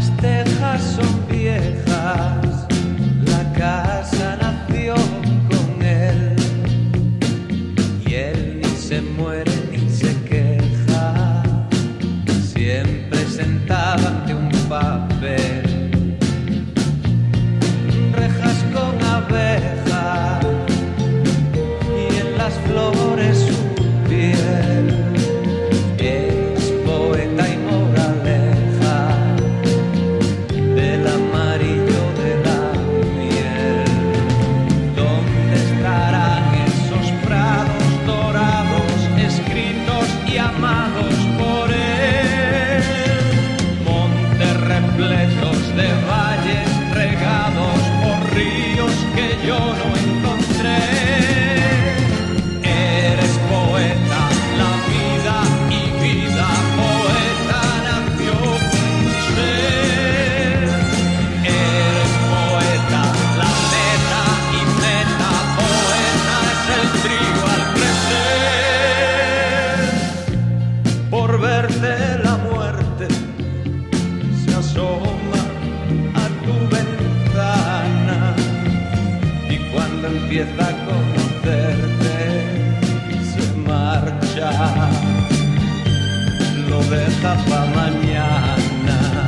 llegaste asoma a tu ventana y cuando empieza a conocerte se marcha, lo deja para mañana.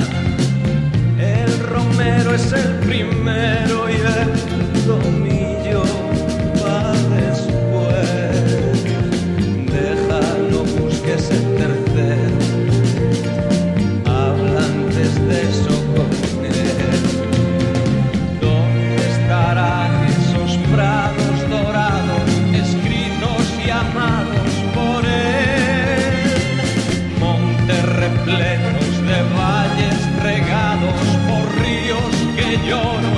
El romero es el primero. de valles regados por ríos que lloran.